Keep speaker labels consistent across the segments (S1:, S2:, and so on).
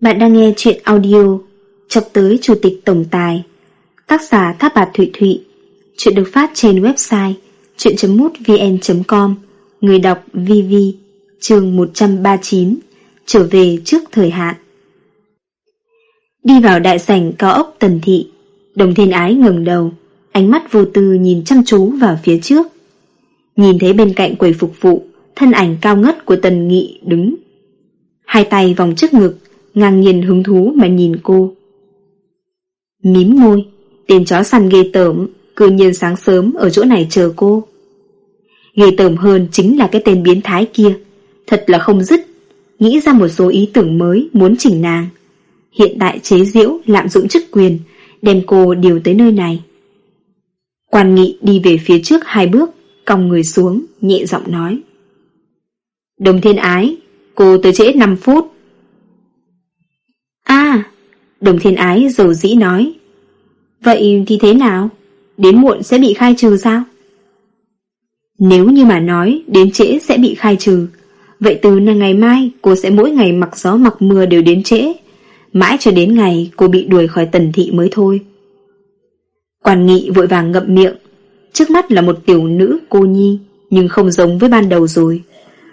S1: Bạn đang nghe chuyện audio Chọc tới Chủ tịch Tổng Tài, Tác giả Tháp Bạt Thụy Thụy. Chuyện được phát trên website chuyện.mútvn.com Người đọc VV chương 139 Trở về trước thời hạn. Đi vào đại sảnh cao ốc Tần Thị, Đồng thiên ái ngừng đầu, Ánh mắt vô tư nhìn chăm chú vào phía trước. Nhìn thấy bên cạnh quầy phục vụ, Thân ảnh cao ngất của Tần Nghị đứng. Hai tay vòng trước ngực ngang nhiên hứng thú mà nhìn cô. Mím môi, tên chó săn ghê tởm, cư nhiên sáng sớm ở chỗ này chờ cô. Ghê tởm hơn chính là cái tên biến thái kia, thật là không dứt, nghĩ ra một số ý tưởng mới muốn chỉnh nàng. Hiện tại chế diễu, lạm dụng chức quyền, đem cô điều tới nơi này. Quan nghị đi về phía trước hai bước, cong người xuống, nhẹ giọng nói. Đồng thiên ái, cô tới trễ 5 phút. À, đồng thiên ái dầu dĩ nói. Vậy thì thế nào? Đến muộn sẽ bị khai trừ sao? Nếu như mà nói đến trễ sẽ bị khai trừ, vậy từ ngày mai cô sẽ mỗi ngày mặc gió mặc mưa đều đến trễ, mãi cho đến ngày cô bị đuổi khỏi tần thị mới thôi. Quản nghị vội vàng ngậm miệng, trước mắt là một tiểu nữ cô nhi, nhưng không giống với ban đầu rồi.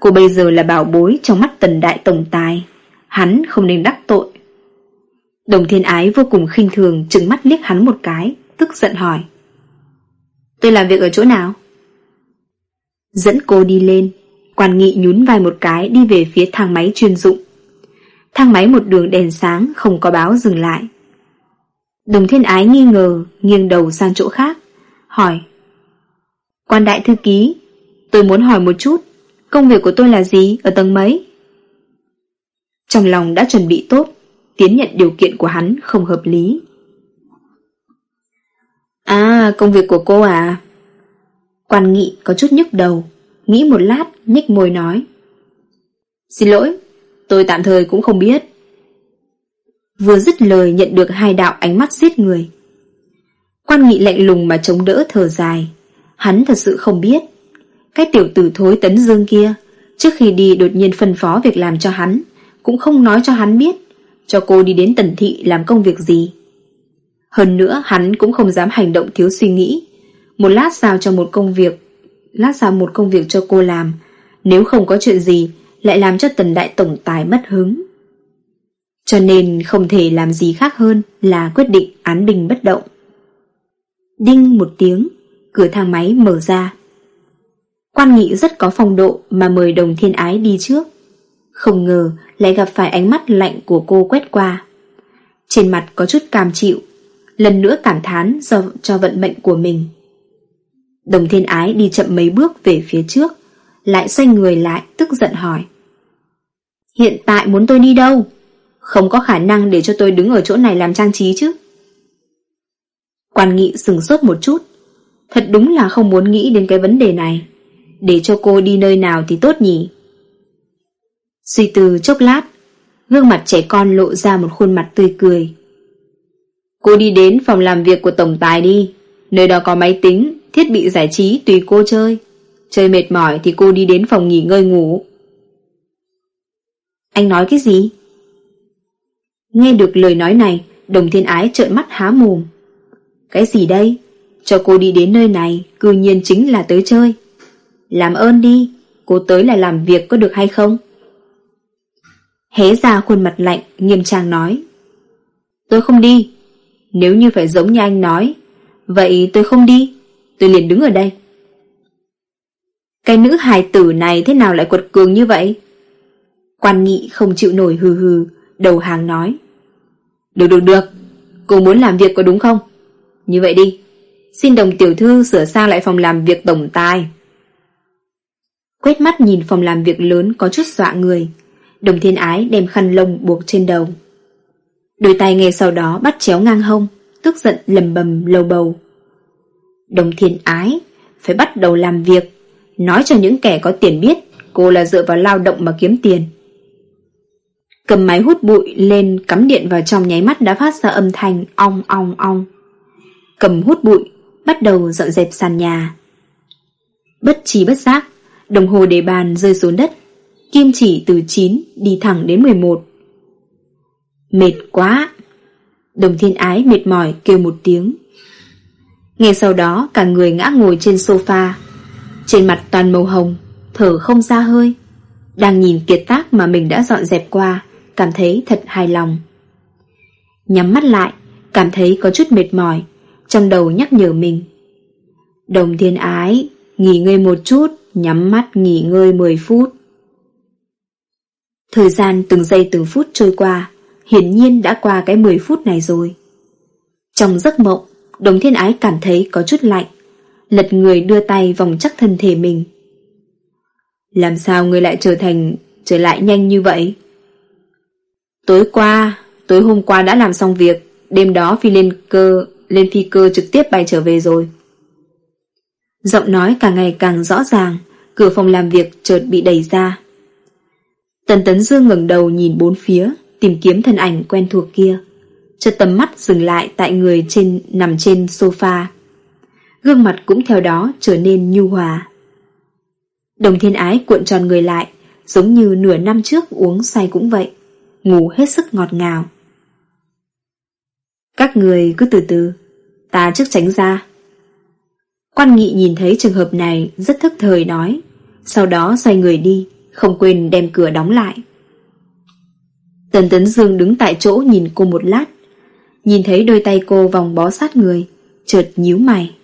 S1: Cô bây giờ là bảo bối trong mắt tần đại tổng tài, hắn không nên đắc tội. Đồng thiên ái vô cùng khinh thường trừng mắt liếc hắn một cái, tức giận hỏi. Tôi làm việc ở chỗ nào? Dẫn cô đi lên, quan nghị nhún vai một cái đi về phía thang máy chuyên dụng. Thang máy một đường đèn sáng không có báo dừng lại. Đồng thiên ái nghi ngờ, nghiêng đầu sang chỗ khác, hỏi. Quan đại thư ký, tôi muốn hỏi một chút, công việc của tôi là gì, ở tầng mấy? Trong lòng đã chuẩn bị tốt, tiến nhận điều kiện của hắn không hợp lý. À, công việc của cô à? Quan nghị có chút nhức đầu, nghĩ một lát, nhếch môi nói. Xin lỗi, tôi tạm thời cũng không biết. Vừa dứt lời nhận được hai đạo ánh mắt giết người. Quan nghị lạnh lùng mà chống đỡ thở dài. Hắn thật sự không biết. Cái tiểu tử thối tấn dương kia, trước khi đi đột nhiên phân phó việc làm cho hắn, cũng không nói cho hắn biết cho cô đi đến tần thị làm công việc gì. Hơn nữa hắn cũng không dám hành động thiếu suy nghĩ. Một lát sao cho một công việc, lát sao một công việc cho cô làm, nếu không có chuyện gì, lại làm cho tần đại tổng tài mất hứng. Cho nên không thể làm gì khác hơn là quyết định án bình bất động. Đinh một tiếng, cửa thang máy mở ra. Quan nghị rất có phong độ mà mời đồng thiên ái đi trước. Không ngờ lại gặp phải ánh mắt lạnh của cô quét qua. Trên mặt có chút cam chịu, lần nữa cảm thán do cho vận mệnh của mình. Đồng thiên ái đi chậm mấy bước về phía trước, lại xoay người lại tức giận hỏi. Hiện tại muốn tôi đi đâu? Không có khả năng để cho tôi đứng ở chỗ này làm trang trí chứ. Quan nghị sừng sốt một chút, thật đúng là không muốn nghĩ đến cái vấn đề này. Để cho cô đi nơi nào thì tốt nhỉ? Suy từ chốc lát, gương mặt trẻ con lộ ra một khuôn mặt tươi cười. Cô đi đến phòng làm việc của tổng tài đi, nơi đó có máy tính, thiết bị giải trí tùy cô chơi. Chơi mệt mỏi thì cô đi đến phòng nghỉ ngơi ngủ. Anh nói cái gì? Nghe được lời nói này, đồng thiên ái trợn mắt há mồm. Cái gì đây? Cho cô đi đến nơi này, cư nhiên chính là tới chơi. Làm ơn đi, cô tới là làm việc có được hay không? Hé ra khuôn mặt lạnh, nghiêm trang nói. Tôi không đi. Nếu như phải giống như anh nói, vậy tôi không đi, tôi liền đứng ở đây. Cái nữ hài tử này thế nào lại quật cường như vậy? Quan nghị không chịu nổi hừ hừ, đầu hàng nói. Được được được, cô muốn làm việc có đúng không? Như vậy đi, xin đồng tiểu thư sửa sang lại phòng làm việc tổng tài. Quét mắt nhìn phòng làm việc lớn có chút dọa người, Đồng thiên ái đem khăn lông buộc trên đầu. Đôi tay ngay sau đó bắt chéo ngang hông, Tức giận lầm bầm lầu bầu. Đồng thiên ái, Phải bắt đầu làm việc. Nói cho những kẻ có tiền biết, Cô là dựa vào lao động mà kiếm tiền. Cầm máy hút bụi lên, Cắm điện vào trong nháy mắt đã phát ra âm thanh Ong ong ong. Cầm hút bụi, Bắt đầu dọn dẹp sàn nhà. Bất trí bất giác, Đồng hồ đề bàn rơi xuống đất. Kim chỉ từ 9 đi thẳng đến 11. Mệt quá. Đồng thiên ái mệt mỏi kêu một tiếng. Ngay sau đó cả người ngã ngồi trên sofa. Trên mặt toàn màu hồng, thở không ra hơi. Đang nhìn kiệt tác mà mình đã dọn dẹp qua, cảm thấy thật hài lòng. Nhắm mắt lại, cảm thấy có chút mệt mỏi, trong đầu nhắc nhở mình. Đồng thiên ái, nghỉ ngơi một chút, nhắm mắt nghỉ ngơi 10 phút. Thời gian từng giây từng phút trôi qua, hiển nhiên đã qua cái 10 phút này rồi. Trong giấc mộng, đồng thiên ái cảm thấy có chút lạnh, lật người đưa tay vòng chắc thân thể mình. Làm sao người lại trở thành trở lại nhanh như vậy? Tối qua, tối hôm qua đã làm xong việc, đêm đó phi lên cơ, lên phi cơ trực tiếp bay trở về rồi. Giọng nói càng ngày càng rõ ràng, cửa phòng làm việc chợt bị đẩy ra. Tần Tấn Dương ngẩng đầu nhìn bốn phía, tìm kiếm thân ảnh quen thuộc kia. Chợt tầm mắt dừng lại tại người trên nằm trên sofa. Gương mặt cũng theo đó trở nên nhu hòa. Đồng thiên ái cuộn tròn người lại, giống như nửa năm trước uống say cũng vậy, ngủ hết sức ngọt ngào. Các người cứ từ từ, ta trước tránh ra. Quan nghị nhìn thấy trường hợp này rất thức thời nói, sau đó xoay người đi, không quên đem cửa đóng lại. Tần Tấn Dương đứng tại chỗ nhìn cô một lát, nhìn thấy đôi tay cô vòng bó sát người, chợt nhíu mày.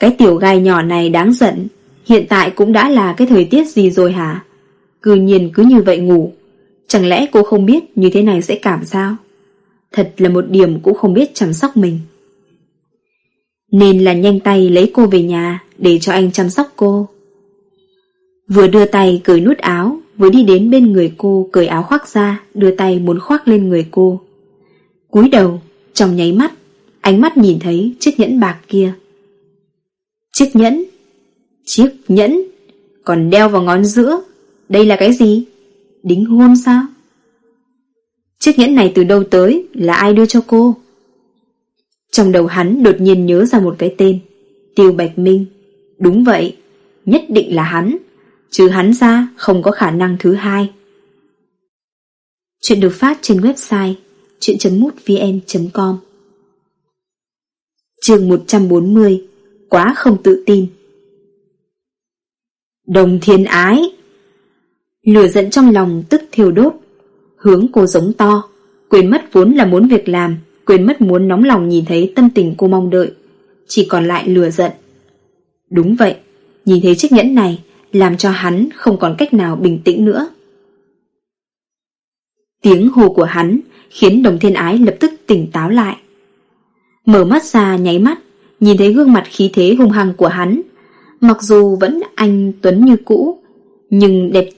S1: Cái tiểu gai nhỏ này đáng giận, hiện tại cũng đã là cái thời tiết gì rồi hả? Cư nhiên cứ như vậy ngủ, chẳng lẽ cô không biết như thế này sẽ cảm sao? Thật là một điểm cũng không biết chăm sóc mình. Nên là nhanh tay lấy cô về nhà để cho anh chăm sóc cô. Vừa đưa tay cởi nút áo, vừa đi đến bên người cô cởi áo khoác ra, đưa tay muốn khoác lên người cô. cúi đầu, trong nháy mắt, ánh mắt nhìn thấy chiếc nhẫn bạc kia. Chiếc nhẫn? Chiếc nhẫn? Còn đeo vào ngón giữa? Đây là cái gì? Đính hôn sao? Chiếc nhẫn này từ đâu tới? Là ai đưa cho cô? Trong đầu hắn đột nhiên nhớ ra một cái tên Tiêu Bạch Minh Đúng vậy, nhất định là hắn Trừ hắn ra, không có khả năng thứ hai. Chuyện được phát trên website chuyện.mútvn.com Chương 140 Quá không tự tin. Đồng thiên ái. Lửa giận trong lòng tức thiêu đốt. Hướng cô giống to, Quên mất vốn là muốn việc làm, Quên mất muốn nóng lòng nhìn thấy tâm tình cô mong đợi. Chỉ còn lại lừa giận. Đúng vậy, Nhìn thấy chiếc nhẫn này làm cho hắn không còn cách nào bình tĩnh nữa Tiếng hô của hắn Khiến đồng thiên ái lập tức tỉnh táo lại Mở mắt ra nháy mắt Nhìn thấy gương mặt khí thế hung hăng của hắn Mặc dù vẫn anh Tuấn như cũ Nhưng đẹp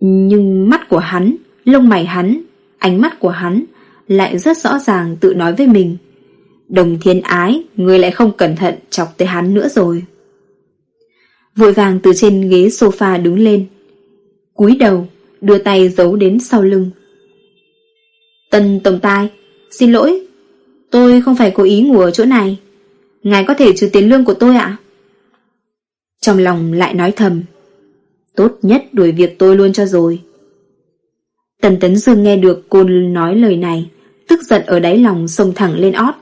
S1: Nhưng mắt của hắn Lông mày hắn Ánh mắt của hắn lại rất rõ ràng tự nói với mình. Đồng thiên ái, người lại không cẩn thận chọc tới hắn nữa rồi. Vội vàng từ trên ghế sofa đứng lên. cúi đầu, đưa tay giấu đến sau lưng. Tần Tổng Tài, xin lỗi, tôi không phải cố ý ngủ ở chỗ này. Ngài có thể trừ tiền lương của tôi ạ? Trong lòng lại nói thầm. Tốt nhất đuổi việc tôi luôn cho rồi. Tần Tấn Dương nghe được cô nói lời này, tức giận ở đáy lòng sông thẳng lên ót.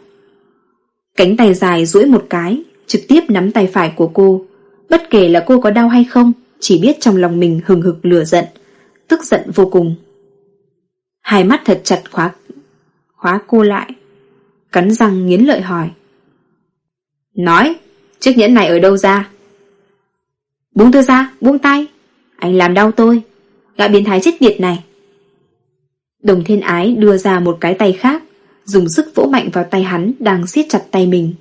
S1: Cánh tay dài duỗi một cái, trực tiếp nắm tay phải của cô. Bất kể là cô có đau hay không, chỉ biết trong lòng mình hừng hực lửa giận, tức giận vô cùng. Hai mắt thật chặt khóa, khóa cô lại, cắn răng nghiến lợi hỏi. Nói, chiếc nhẫn này ở đâu ra? Buông tôi ra, buông tay, anh làm đau tôi, gã biến thái chết tiệt này. Đồng thiên ái đưa ra một cái tay khác, dùng sức vỗ mạnh vào tay hắn đang siết chặt tay mình.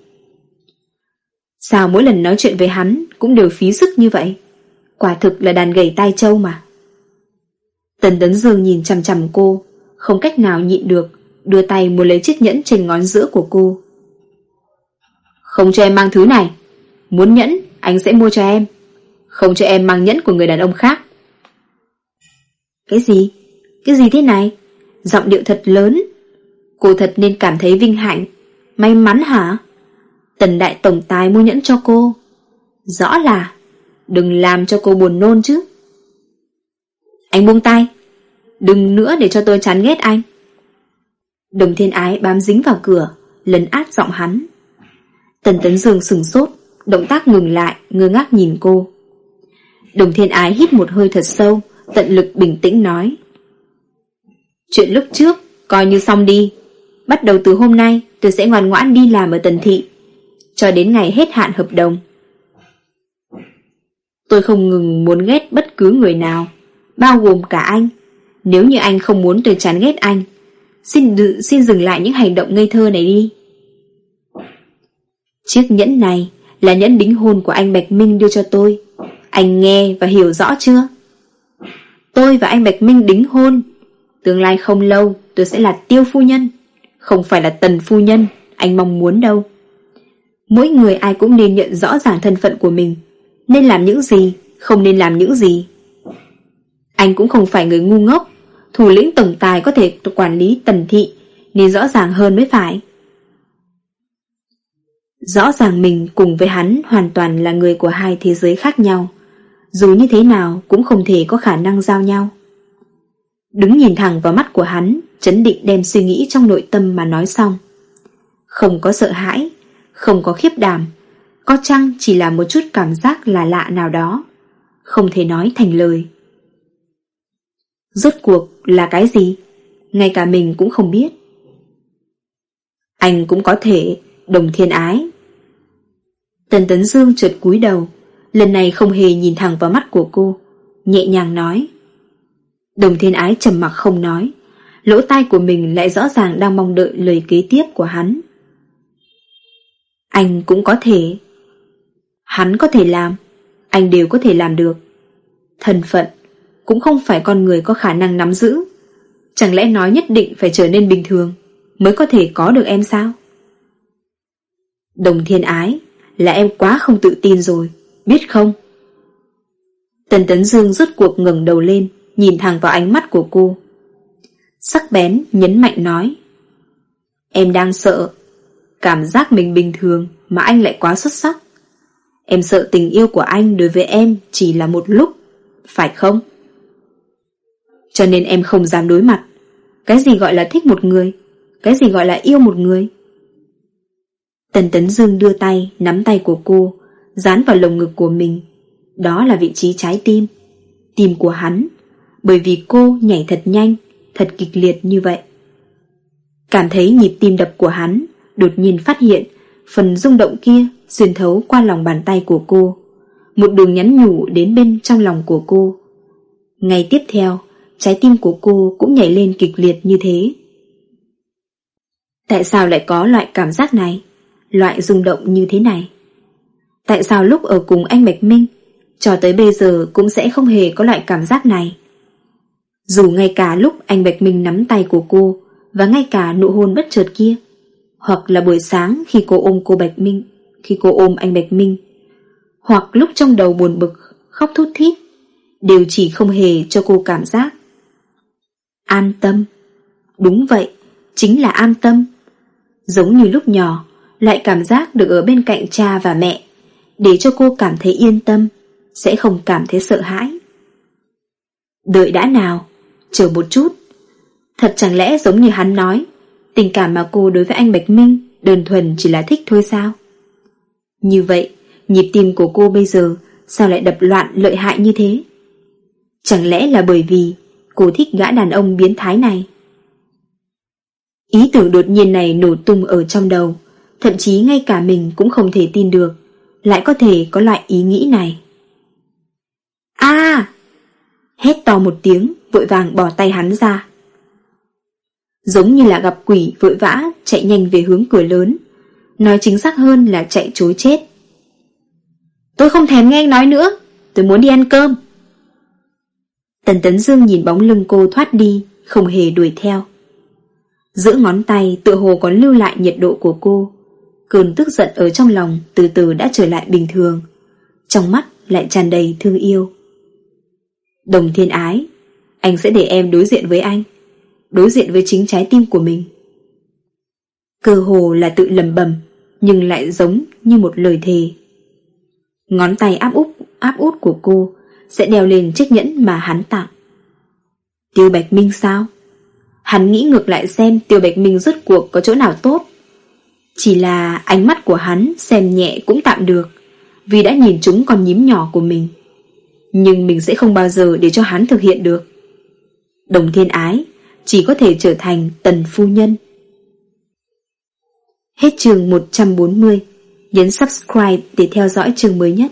S1: Sao mỗi lần nói chuyện với hắn cũng đều phí sức như vậy? Quả thực là đàn gầy tai trâu mà. Tần Tấn Dương nhìn chằm chằm cô, không cách nào nhịn được, đưa tay muốn lấy chiếc nhẫn trên ngón giữa của cô. Không cho em mang thứ này. Muốn nhẫn, anh sẽ mua cho em. Không cho em mang nhẫn của người đàn ông khác. Cái gì? Cái gì thế này? Giọng điệu thật lớn Cô thật nên cảm thấy vinh hạnh May mắn hả Tần đại tổng tài mua nhẫn cho cô Rõ là Đừng làm cho cô buồn nôn chứ Anh buông tay Đừng nữa để cho tôi chán ghét anh. Đồng thiên ái bám dính vào cửa, lấn át giọng hắn. Tần Tấn Dương sừng sốt, động tác ngừng lại, ngơ ngác nhìn cô. Đồng thiên ái hít một hơi thật sâu, tận lực bình tĩnh nói. Chuyện lúc trước, coi như xong đi. Bắt đầu từ hôm nay, tôi sẽ ngoan ngoãn đi làm ở Tần Thị, cho đến ngày hết hạn hợp đồng. Tôi không ngừng muốn ghét bất cứ người nào, bao gồm cả anh. Nếu như anh không muốn tôi chán ghét anh, xin, xin dừng lại những hành động ngây thơ này đi. Chiếc nhẫn này là nhẫn đính hôn của anh Bạch Minh đưa cho tôi. Anh nghe và hiểu rõ chưa? Tôi và anh Bạch Minh đính hôn. Tương lai không lâu tôi sẽ là tiêu phu nhân. Không phải là tần phu nhân, anh mong muốn đâu. Mỗi người ai cũng nên nhận rõ ràng thân phận của mình. Nên làm những gì, không nên làm những gì. Anh cũng không phải người ngu ngốc. Thủ lĩnh tổng tài có thể quản lý tần thị, nên rõ ràng hơn mới phải. Rõ ràng mình cùng với hắn hoàn toàn là người của hai thế giới khác nhau. Dù như thế nào cũng không thể có khả năng giao nhau. Đứng nhìn thẳng vào mắt của hắn, chấn định đem suy nghĩ trong nội tâm mà nói xong. Không có sợ hãi, không có khiếp đảm, có chăng chỉ là một chút cảm giác là lạ nào đó, không thể nói thành lời. Rốt cuộc là cái gì? Ngay cả mình cũng không biết. Anh cũng có thể đồng thiên ái. Tần Tấn Dương trượt cúi đầu, lần này không hề nhìn thẳng vào mắt của cô, nhẹ nhàng nói. Đồng thiên ái trầm mặc không nói, lỗ tai của mình lại rõ ràng đang mong đợi lời kế tiếp của hắn. Anh cũng có thể. Hắn có thể làm, anh đều có thể làm được. Thân phận cũng không phải con người có khả năng nắm giữ. Chẳng lẽ nói nhất định phải trở nên bình thường mới có thể có được em sao? Đồng thiên ái là em quá không tự tin rồi, biết không? Tần Tấn Dương rút cuộc ngẩng đầu lên, nhìn thẳng vào ánh mắt của cô. Sắc bén, nhấn mạnh nói. Em đang sợ, cảm giác mình bình thường mà anh lại quá xuất sắc. Em sợ tình yêu của anh đối với em chỉ là một lúc, phải không? Cho nên em không dám đối mặt. Cái gì gọi là thích một người? Cái gì gọi là yêu một người? Tần Tấn Dương đưa tay, nắm tay của cô, dán vào lồng ngực của mình. Đó là vị trí trái tim. Tim của hắn. Bởi vì cô nhảy thật nhanh, thật kịch liệt như vậy. Cảm thấy nhịp tim đập của hắn, đột nhiên phát hiện phần rung động kia xuyên thấu qua lòng bàn tay của cô. Một đường nhắn nhủ đến bên trong lòng của cô. Ngày tiếp theo, trái tim của cô cũng nhảy lên kịch liệt như thế. Tại sao lại có loại cảm giác này? Loại rung động như thế này? Tại sao lúc ở cùng anh Bạch Minh, cho tới bây giờ cũng sẽ không hề có loại cảm giác này? Dù ngay cả lúc anh Bạch Minh nắm tay của cô và ngay cả nụ hôn bất chợt kia, hoặc là buổi sáng khi cô ôm cô Bạch Minh, khi cô ôm anh Bạch Minh, hoặc lúc trong đầu buồn bực, khóc thút thít, đều chỉ không hề cho cô cảm giác An tâm. Đúng vậy, chính là an tâm. Giống như lúc nhỏ, lại cảm giác được ở bên cạnh cha và mẹ, để cho cô cảm thấy yên tâm, sẽ không cảm thấy sợ hãi. Đợi đã nào, chờ một chút. Thật chẳng lẽ giống như hắn nói, tình cảm mà cô đối với anh Bạch Minh đơn thuần chỉ là thích thôi sao? Như vậy, nhịp tim của cô bây giờ sao lại đập loạn lợi hại như thế? Chẳng lẽ là bởi vì cô thích gã đàn ông biến thái này. Ý tưởng đột nhiên này nổ tung ở trong đầu, thậm chí ngay cả mình cũng không thể tin được, lại có thể có loại ý nghĩ này. a Hét to một tiếng, vội vàng bỏ tay hắn ra. Giống như là gặp quỷ vội vã chạy nhanh về hướng cửa lớn, nói chính xác hơn là chạy chối chết. Tôi không thèm nghe anh nói nữa, tôi muốn đi ăn cơm. Tần Tấn Dương nhìn bóng lưng cô thoát đi, không hề đuổi theo. Giữa ngón tay tựa hồ còn lưu lại nhiệt độ của cô. Cơn tức giận ở trong lòng từ từ đã trở lại bình thường. Trong mắt lại tràn đầy thương yêu. Đồng thiên ái, anh sẽ để em đối diện với anh. Đối diện với chính trái tim của mình. Cơ hồ là tự lầm bầm, nhưng lại giống như một lời thề. Ngón tay áp út, áp út của cô sẽ đeo lên chiếc nhẫn mà hắn tặng. Tiêu Bạch Minh sao? Hắn nghĩ ngược lại xem Tiêu Bạch Minh rốt cuộc có chỗ nào tốt. Chỉ là ánh mắt của hắn xem nhẹ cũng tạm được, vì đã nhìn chúng con nhím nhỏ của mình. Nhưng mình sẽ không bao giờ để cho hắn thực hiện được. Đồng thiên ái chỉ có thể trở thành tần phu nhân. Hết trường 140, nhấn subscribe để theo dõi trường mới nhất.